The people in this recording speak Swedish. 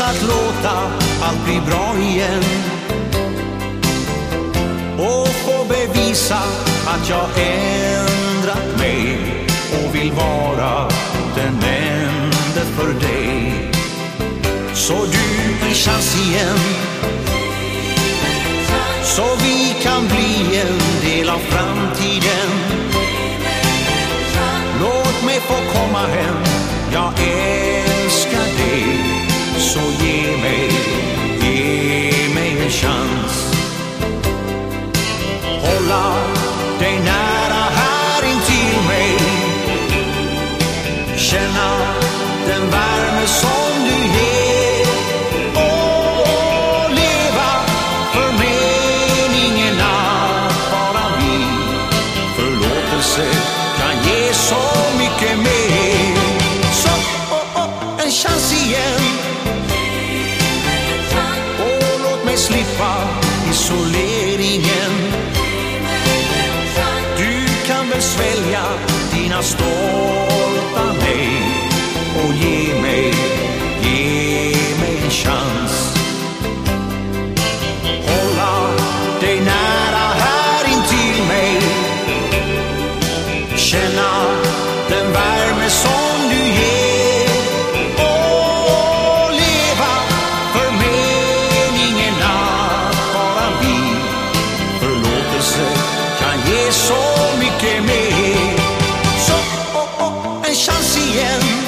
att låta allt bli bra igen. Och få bevisa att jag ändrat mig och vill vara den enda för dig. Så du en chans igen isoleringen. Du kan väl svälja dina stolta nej och ge mig, ge mig en chans. Hålla dig nära här intill mig. Känna den värld again.